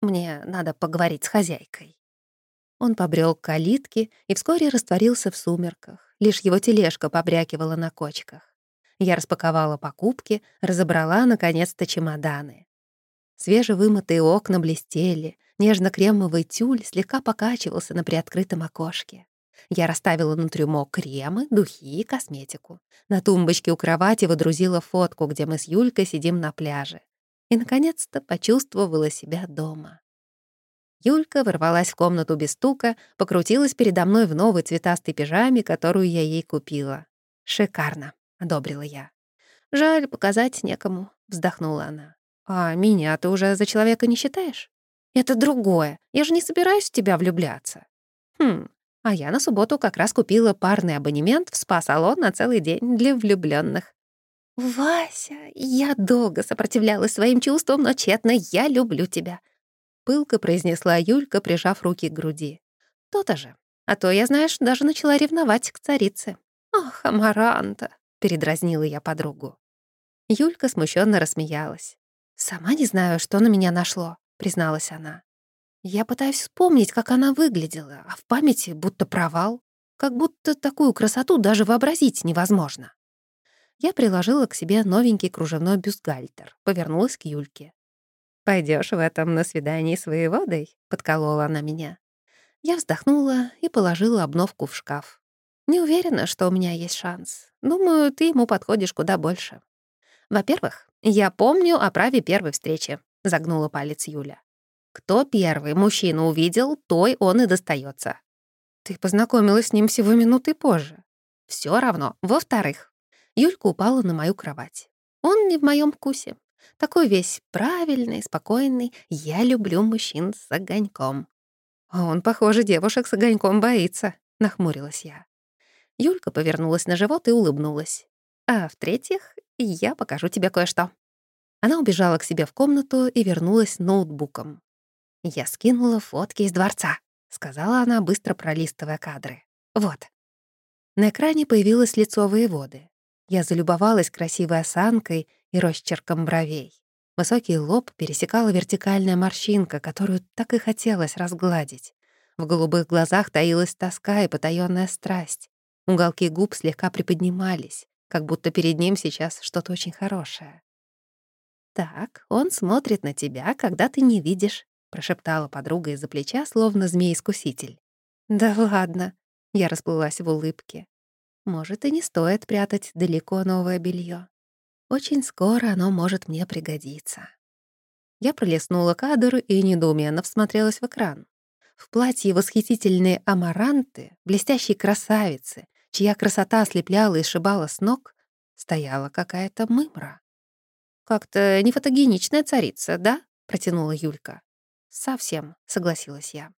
«Мне надо поговорить с хозяйкой». Он побрел к калитке и вскоре растворился в сумерках. Лишь его тележка побрякивала на кочках. Я распаковала покупки, разобрала, наконец-то, чемоданы. Свежевымытые окна блестели, нежно-кремовый тюль слегка покачивался на приоткрытом окошке. Я расставила на трюмо кремы, духи и косметику. На тумбочке у кровати водрузила фотку, где мы с Юлькой сидим на пляже. И, наконец-то, почувствовала себя дома. Юлька ворвалась в комнату без стука, покрутилась передо мной в новой цветастой пижаме, которую я ей купила. «Шикарно», — одобрила я. «Жаль, показать некому», — вздохнула она. «А меня ты уже за человека не считаешь?» «Это другое. Я же не собираюсь в тебя влюбляться». «Хм, а я на субботу как раз купила парный абонемент в спа-салон на целый день для влюбленных. «Вася, я долго сопротивлялась своим чувствам, но тщетно я люблю тебя пылко произнесла Юлька, прижав руки к груди. «То-то же. А то я, знаешь, даже начала ревновать к царице». «Ах, Амаранта!» — передразнила я подругу. Юлька смущенно рассмеялась. «Сама не знаю, что на меня нашло», — призналась она. «Я пытаюсь вспомнить, как она выглядела, а в памяти будто провал. Как будто такую красоту даже вообразить невозможно». Я приложила к себе новенький кружевной бюстгальтер, повернулась к Юльке. Пойдешь в этом на свидании с воеводой?» — подколола она меня. Я вздохнула и положила обновку в шкаф. Не уверена, что у меня есть шанс. Думаю, ты ему подходишь куда больше. Во-первых, я помню о праве первой встречи, — загнула палец Юля. Кто первый мужчину увидел, той он и достается. Ты познакомилась с ним всего минуты позже. Все равно. Во-вторых, Юлька упала на мою кровать. Он не в моем вкусе. Такой весь правильный, спокойный. Я люблю мужчин с огоньком. А он, похоже, девушек с огоньком боится, нахмурилась я. Юлька повернулась на живот и улыбнулась. А в-третьих, я покажу тебе кое-что. Она убежала к себе в комнату и вернулась ноутбуком. «Я скинула фотки из дворца», — сказала она, быстро пролистывая кадры. «Вот». На экране появилось лицо воеводы. Я залюбовалась красивой осанкой и росчерком бровей. Высокий лоб пересекала вертикальная морщинка, которую так и хотелось разгладить. В голубых глазах таилась тоска и потаённая страсть. Уголки губ слегка приподнимались, как будто перед ним сейчас что-то очень хорошее. «Так, он смотрит на тебя, когда ты не видишь», — прошептала подруга из-за плеча, словно змей-искуситель. «Да ладно», — я расплылась в улыбке. Может, и не стоит прятать далеко новое белье. Очень скоро оно может мне пригодиться. Я пролистнула кадр и недоуменно всмотрелась в экран. В платье восхитительной амаранты, блестящей красавицы, чья красота ослепляла и сшибала с ног, стояла какая-то мымра. «Как-то не фотогеничная царица, да?» — протянула Юлька. «Совсем», — согласилась я.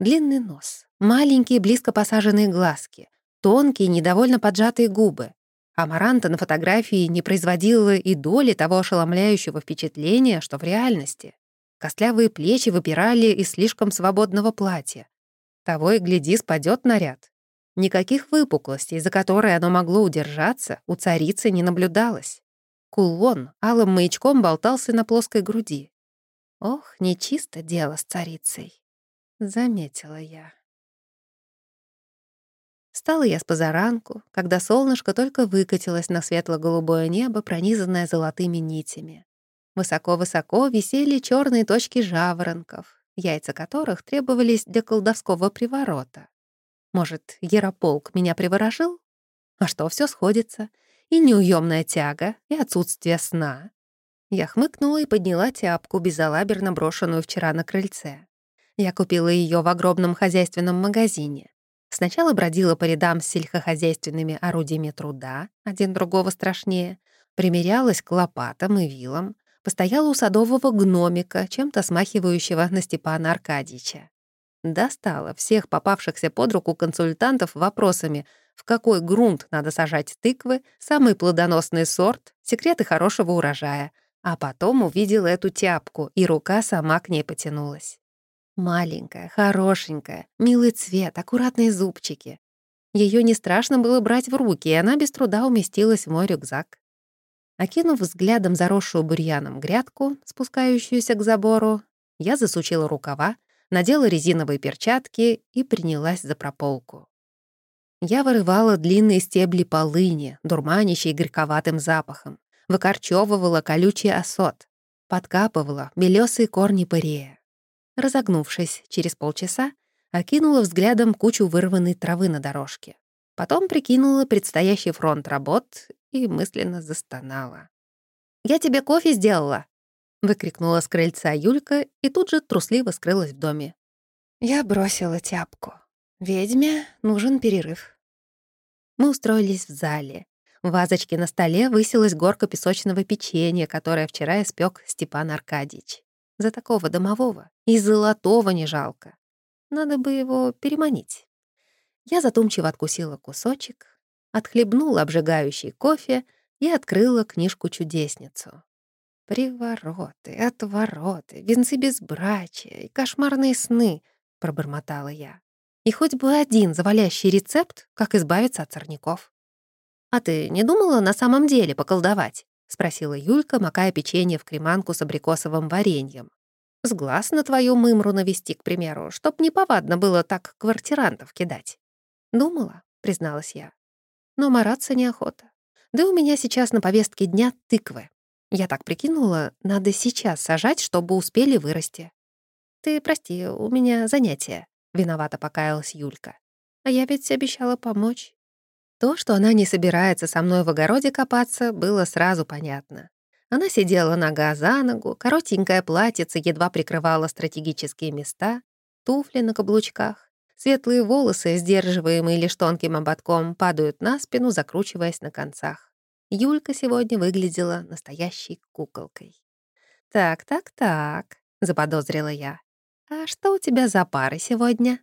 Длинный нос, маленькие близко посаженные глазки, тонкие, недовольно поджатые губы. Амаранта на фотографии не производила и доли того ошеломляющего впечатления, что в реальности. Костлявые плечи выпирали из слишком свободного платья. Того и гляди, спадет наряд. Никаких выпуклостей, за которые оно могло удержаться, у царицы не наблюдалось. Кулон алым маячком болтался на плоской груди. Ох, нечисто дело с царицей. Заметила я. Встала я с позаранку, когда солнышко только выкатилось на светло-голубое небо, пронизанное золотыми нитями. Высоко-высоко висели черные точки жаворонков, яйца которых требовались для колдовского приворота. Может, Ярополк меня приворожил? А что, все сходится. И неуемная тяга, и отсутствие сна. Я хмыкнула и подняла тяпку, безалаберно брошенную вчера на крыльце. Я купила ее в огромном хозяйственном магазине. Сначала бродила по рядам с сельскохозяйственными орудиями труда, один другого страшнее, примерялась к лопатам и вилам, постояла у садового гномика, чем-то смахивающего на Степана Аркадьевича. Достала всех попавшихся под руку консультантов вопросами, в какой грунт надо сажать тыквы, самый плодоносный сорт, секреты хорошего урожая. А потом увидела эту тяпку, и рука сама к ней потянулась. Маленькая, хорошенькая, милый цвет, аккуратные зубчики. Ее не страшно было брать в руки, и она без труда уместилась в мой рюкзак. Окинув взглядом заросшую бурьяном грядку, спускающуюся к забору, я засучила рукава, надела резиновые перчатки и принялась за прополку. Я вырывала длинные стебли полыни, дурманящие горьковатым запахом, выкорчевывала колючий осот, подкапывала белесые корни пырея. Разогнувшись через полчаса, окинула взглядом кучу вырванной травы на дорожке. Потом прикинула предстоящий фронт работ и мысленно застонала. «Я тебе кофе сделала!» — выкрикнула с крыльца Юлька и тут же трусливо скрылась в доме. Я бросила тяпку. Ведьме нужен перерыв. Мы устроились в зале. В вазочке на столе высилась горка песочного печенья, которое вчера испек Степан Аркадьевич. За такого домового и золотого не жалко. Надо бы его переманить. Я задумчиво откусила кусочек, отхлебнула обжигающий кофе и открыла книжку-чудесницу. «Привороты, отвороты, венцы безбрачия и кошмарные сны», — пробормотала я. «И хоть бы один завалящий рецепт, как избавиться от сорняков». «А ты не думала на самом деле поколдовать?» — спросила Юлька, макая печенье в креманку с абрикосовым вареньем. «С глаз на твою мымру навести, к примеру, чтоб неповадно было так квартирантов кидать». «Думала», — призналась я. «Но мараться неохота. Да у меня сейчас на повестке дня тыквы. Я так прикинула, надо сейчас сажать, чтобы успели вырасти». «Ты прости, у меня занятие», — виновато покаялась Юлька. «А я ведь обещала помочь». То, что она не собирается со мной в огороде копаться, было сразу понятно. Она сидела нога за ногу, коротенькое платьице едва прикрывало стратегические места, туфли на каблучках, Светлые волосы, сдерживаемые лишь тонким ободком, падают на спину, закручиваясь на концах. Юлька сегодня выглядела настоящей куколкой. «Так, так, так», — заподозрила я. «А что у тебя за пары сегодня?»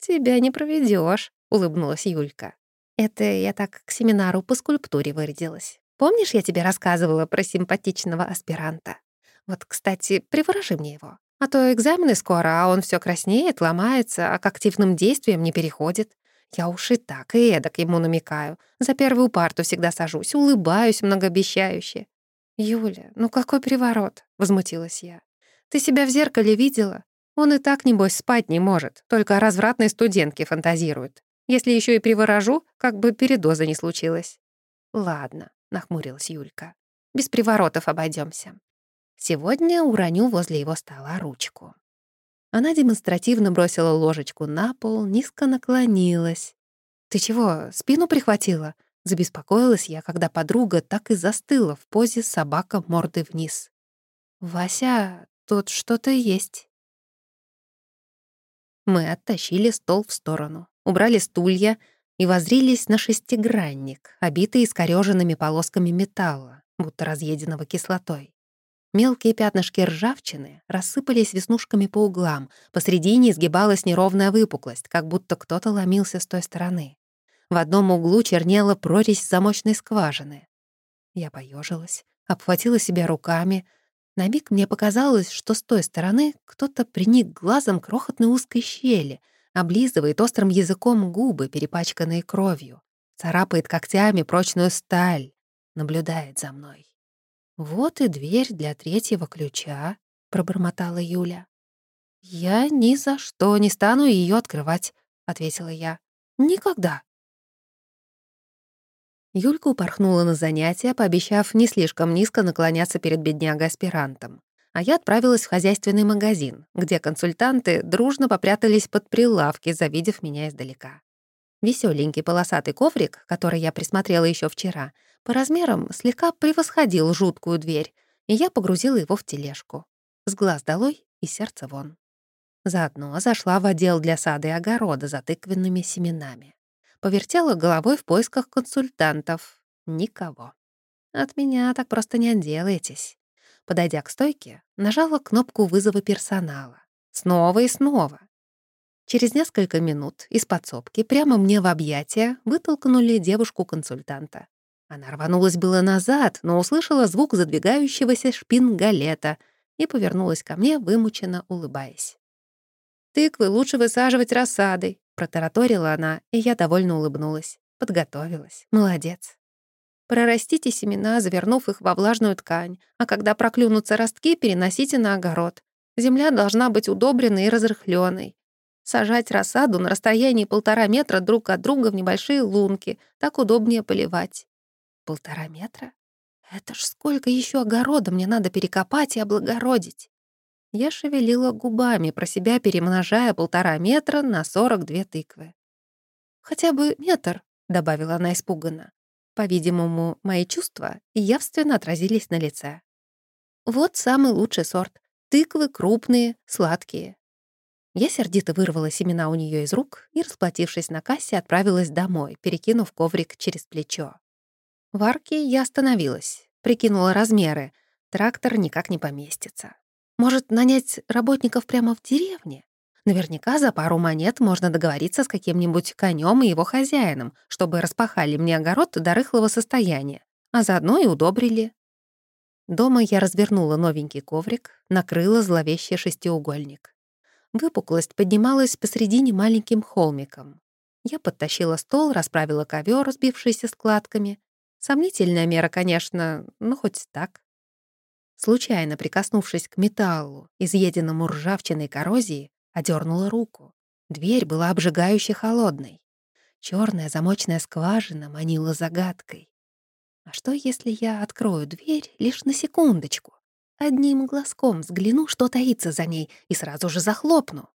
«Тебя не проведешь, улыбнулась Юлька. «Это я так к семинару по скульптуре вырядилась. Помнишь, я тебе рассказывала про симпатичного аспиранта? Вот, кстати, приворожи мне его. А то экзамены скоро, а он все краснеет, ломается, а к активным действиям не переходит. Я уж и так, и эдак ему намекаю. За первую парту всегда сажусь, улыбаюсь многообещающе. «Юля, ну какой приворот?» — возмутилась я. «Ты себя в зеркале видела? Он и так, небось, спать не может, только развратные студентки фантазируют. Если еще и приворожу, как бы передоза не случилось». «Ладно», — нахмурилась Юлька. «Без приворотов обойдемся. Сегодня уроню возле его стола ручку. Она демонстративно бросила ложечку на пол, низко наклонилась. «Ты чего, спину прихватила?» Забеспокоилась я, когда подруга так и застыла в позе собака мордой вниз. «Вася, тут что-то есть». Мы оттащили стол в сторону, убрали стулья и возрились на шестигранник, обитый искорёженными полосками металла, будто разъеденного кислотой. Мелкие пятнышки ржавчины рассыпались веснушками по углам, посредине изгибалась неровная выпуклость, как будто кто-то ломился с той стороны. В одном углу чернела прорезь замочной скважины. Я поежилась, обхватила себя руками. На миг мне показалось, что с той стороны кто-то приник глазом крохотной узкой щели, облизывает острым языком губы, перепачканные кровью, царапает когтями прочную сталь, наблюдает за мной. «Вот и дверь для третьего ключа», — пробормотала Юля. «Я ни за что не стану ее открывать», — ответила я. «Никогда». Юлька упорхнула на занятия, пообещав не слишком низко наклоняться перед беднягой-аспирантом. А я отправилась в хозяйственный магазин, где консультанты дружно попрятались под прилавки, завидев меня издалека. Веселенький полосатый коврик, который я присмотрела еще вчера, по размерам слегка превосходил жуткую дверь, и я погрузила его в тележку. С глаз долой и сердце вон. Заодно зашла в отдел для сада и огорода за тыквенными семенами. Повертела головой в поисках консультантов. Никого. От меня так просто не отделаетесь. Подойдя к стойке, нажала кнопку вызова персонала. Снова и снова. Через несколько минут из подсобки прямо мне в объятия вытолкнули девушку-консультанта. Она рванулась было назад, но услышала звук задвигающегося шпингалета и повернулась ко мне, вымученно улыбаясь. «Тыквы лучше высаживать рассадой», — протараторила она, и я довольно улыбнулась. Подготовилась. Молодец. Прорастите семена, завернув их во влажную ткань, а когда проклюнутся ростки, переносите на огород. Земля должна быть удобренной и разрыхленной. Сажать рассаду на расстоянии полтора метра друг от друга в небольшие лунки. Так удобнее поливать. Полтора метра? Это ж сколько еще огорода мне надо перекопать и облагородить. Я шевелила губами, про себя перемножая полтора метра на сорок две тыквы. «Хотя бы метр», — добавила она испуганно. По-видимому, мои чувства явственно отразились на лице. «Вот самый лучший сорт. Тыквы крупные, сладкие». Я сердито вырвала семена у нее из рук и, расплатившись на кассе, отправилась домой, перекинув коврик через плечо. В арке я остановилась, прикинула размеры. Трактор никак не поместится. Может, нанять работников прямо в деревне? Наверняка за пару монет можно договориться с каким-нибудь конем и его хозяином, чтобы распахали мне огород до рыхлого состояния, а заодно и удобрили. Дома я развернула новенький коврик, накрыла зловещий шестиугольник. Выпуклость поднималась посредине маленьким холмиком. Я подтащила стол, расправила ковер, разбившийся складками. Сомнительная мера, конечно, но хоть так. Случайно прикоснувшись к металлу, изъеденному ржавчиной коррозии, одернула руку. Дверь была обжигающе холодной. Черная замочная скважина манила загадкой. А что, если я открою дверь лишь на секундочку? Одним глазком взгляну, что таится за ней, и сразу же захлопну.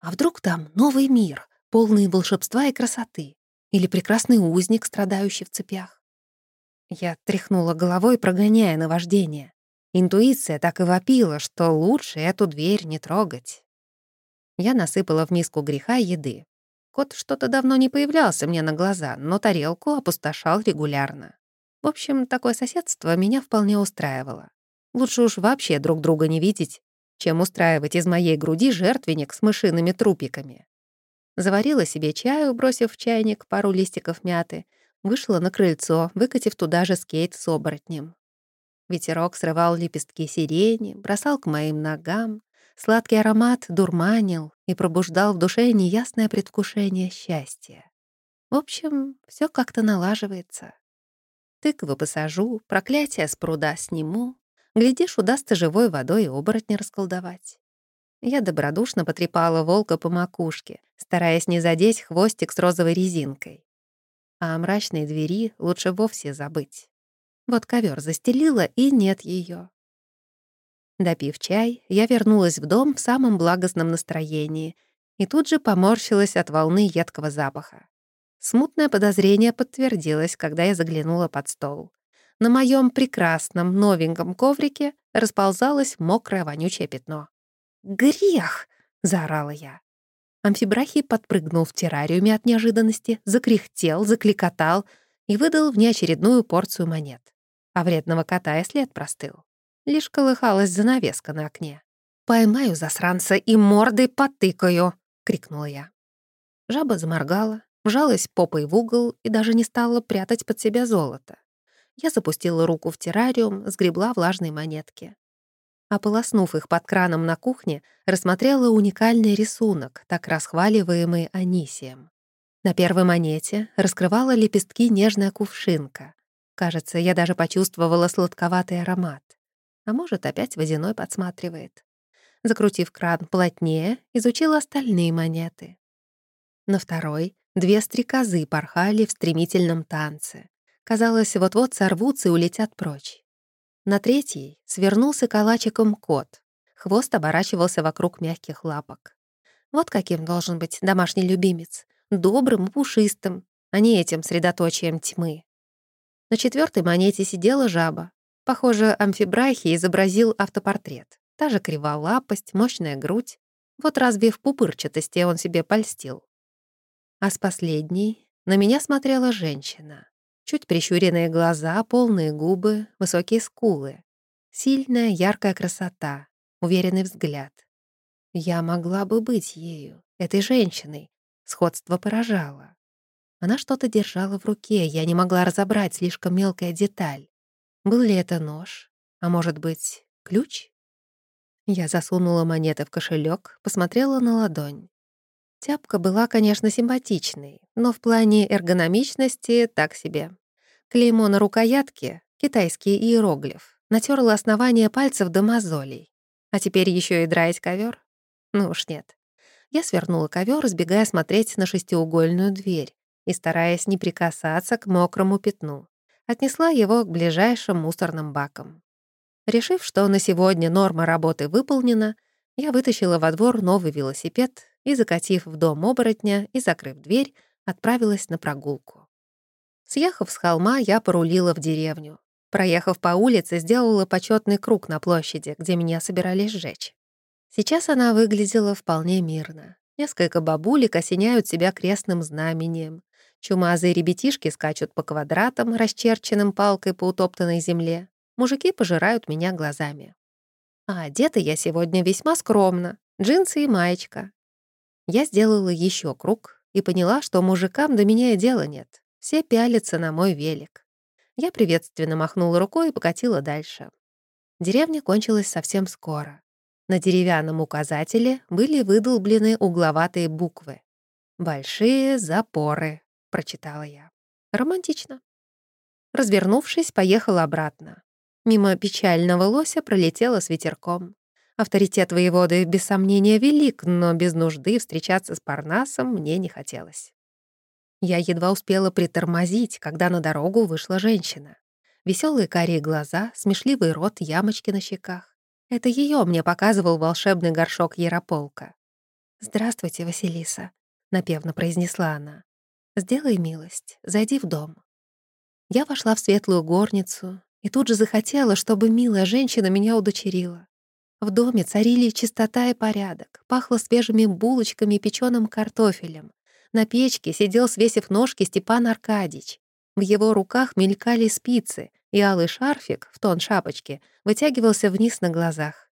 А вдруг там новый мир, полный волшебства и красоты? Или прекрасный узник, страдающий в цепях? Я тряхнула головой, прогоняя наваждение. Интуиция так и вопила, что лучше эту дверь не трогать. Я насыпала в миску греха еды. Кот что-то давно не появлялся мне на глаза, но тарелку опустошал регулярно. В общем, такое соседство меня вполне устраивало. Лучше уж вообще друг друга не видеть, чем устраивать из моей груди жертвенник с мышиными трупиками. Заварила себе чаю, бросив в чайник пару листиков мяты, вышла на крыльцо, выкатив туда же скейт с оборотнем. Ветерок срывал лепестки сирени, бросал к моим ногам. Сладкий аромат дурманил и пробуждал в душе неясное предвкушение счастья. В общем, все как-то налаживается. Тыквы посажу, проклятие с пруда сниму. Глядишь, удастся живой водой и оборотня расколдовать. Я добродушно потрепала волка по макушке, стараясь не задеть хвостик с розовой резинкой. А о мрачной двери лучше вовсе забыть. Вот ковер застелила, и нет ее. Допив чай, я вернулась в дом в самом благостном настроении и тут же поморщилась от волны едкого запаха. Смутное подозрение подтвердилось, когда я заглянула под стол. На моем прекрасном новеньком коврике расползалось мокрое вонючее пятно. «Грех!» — заорала я. Амфибрахий подпрыгнул в террариуме от неожиданности, закряхтел, закликотал и выдал внеочередную порцию монет а вредного кота и след простыл. Лишь колыхалась занавеска на окне. «Поймаю засранца и мордой потыкаю!» — крикнула я. Жаба заморгала, вжалась попой в угол и даже не стала прятать под себя золото. Я запустила руку в террариум, сгребла влажные монетки. Ополоснув их под краном на кухне, рассмотрела уникальный рисунок, так расхваливаемый Анисием. На первой монете раскрывала лепестки нежная кувшинка, Кажется, я даже почувствовала сладковатый аромат. А может, опять водяной подсматривает. Закрутив кран плотнее, изучила остальные монеты. На второй две стрекозы порхали в стремительном танце. Казалось, вот-вот сорвутся и улетят прочь. На третьей свернулся калачиком кот. Хвост оборачивался вокруг мягких лапок. Вот каким должен быть домашний любимец. Добрым и пушистым, а не этим средоточием тьмы. На четвертой монете сидела жаба. Похоже, амфибрахи изобразил автопортрет. Та же криволапость, мощная грудь. Вот разве в пупырчатости он себе польстил? А с последней на меня смотрела женщина. Чуть прищуренные глаза, полные губы, высокие скулы. Сильная, яркая красота, уверенный взгляд. Я могла бы быть ею, этой женщиной. Сходство поражало. Она что-то держала в руке, я не могла разобрать слишком мелкая деталь. Был ли это нож? А может быть, ключ? Я засунула монеты в кошелек, посмотрела на ладонь. Тяпка была, конечно, симпатичной, но в плане эргономичности так себе. Клеймо на рукоятке, китайский иероглиф, натерла основание пальцев до мозолей. А теперь еще и драить ковер? Ну уж нет. Я свернула ковер, избегая смотреть на шестиугольную дверь и стараясь не прикасаться к мокрому пятну. Отнесла его к ближайшим мусорным бакам. Решив, что на сегодня норма работы выполнена, я вытащила во двор новый велосипед и, закатив в дом оборотня и закрыв дверь, отправилась на прогулку. Съехав с холма, я порулила в деревню. Проехав по улице, сделала почетный круг на площади, где меня собирались сжечь. Сейчас она выглядела вполне мирно. Несколько бабулек осеняют себя крестным знамением. Чумазые ребятишки скачут по квадратам, расчерченным палкой по утоптанной земле. Мужики пожирают меня глазами. А одета я сегодня весьма скромно. Джинсы и маечка. Я сделала еще круг и поняла, что мужикам до меня и дела нет. Все пялятся на мой велик. Я приветственно махнула рукой и покатила дальше. Деревня кончилась совсем скоро. На деревянном указателе были выдолблены угловатые буквы. «Большие запоры», — прочитала я. Романтично. Развернувшись, поехала обратно. Мимо печального лося пролетела с ветерком. Авторитет воеводы, без сомнения, велик, но без нужды встречаться с Парнасом мне не хотелось. Я едва успела притормозить, когда на дорогу вышла женщина. Веселые карие глаза, смешливый рот, ямочки на щеках. Это ее мне показывал волшебный горшок Ярополка. «Здравствуйте, Василиса», — напевно произнесла она. «Сделай милость, зайди в дом». Я вошла в светлую горницу, и тут же захотела, чтобы милая женщина меня удочерила. В доме царили чистота и порядок, пахло свежими булочками и печеным картофелем. На печке сидел, свесив ножки, Степан Аркадьич. В его руках мелькали спицы, и алый шарфик в тон шапочки вытягивался вниз на глазах.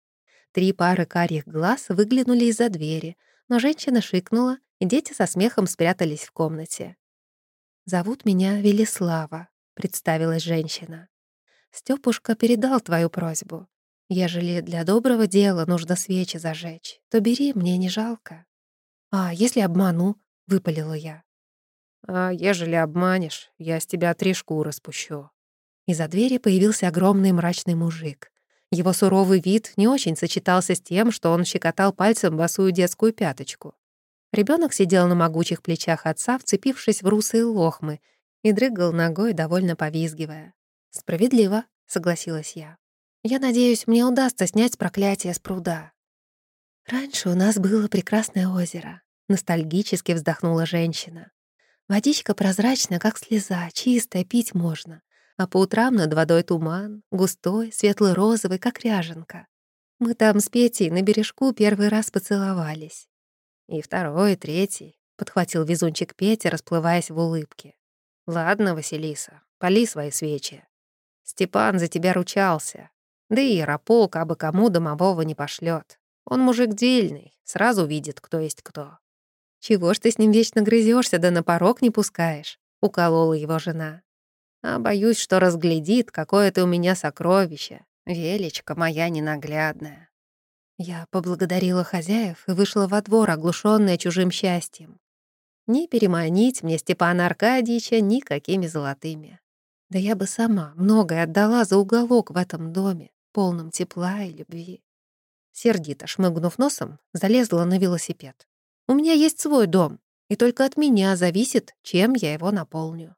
Три пары карих глаз выглянули из-за двери, но женщина шикнула, и дети со смехом спрятались в комнате. «Зовут меня Велислава», — представилась женщина. Стёпушка передал твою просьбу. Ежели для доброго дела нужно свечи зажечь, то бери, мне не жалко. А если обману, — выпалила я. А ежели обманешь, я с тебя три шкуры спущу. Из-за двери появился огромный мрачный мужик. Его суровый вид не очень сочетался с тем, что он щекотал пальцем босую детскую пяточку. Ребенок сидел на могучих плечах отца, вцепившись в русые лохмы, и дрыгал ногой, довольно повизгивая. «Справедливо», — согласилась я. «Я надеюсь, мне удастся снять проклятие с пруда». «Раньше у нас было прекрасное озеро», — ностальгически вздохнула женщина. «Водичка прозрачная, как слеза, чистая, пить можно. А по утрам над водой туман, густой, светло-розовый, как ряженка. Мы там с Петей на бережку первый раз поцеловались. И второй, и третий, — подхватил везунчик Петя, расплываясь в улыбке. «Ладно, Василиса, поли свои свечи. Степан за тебя ручался. Да и Ярополк абы кому домового не пошлет. Он мужик дельный, сразу видит, кто есть кто. «Чего ж ты с ним вечно грызешься, да на порог не пускаешь?» — уколола его жена. «А боюсь, что разглядит, какое ты у меня сокровище. Велечка моя ненаглядная». Я поблагодарила хозяев и вышла во двор, оглушённая чужим счастьем. Не переманить мне Степана Аркадьевича никакими золотыми. Да я бы сама многое отдала за уголок в этом доме, полном тепла и любви. Сердито шмыгнув носом, залезла на велосипед. У меня есть свой дом, и только от меня зависит, чем я его наполню.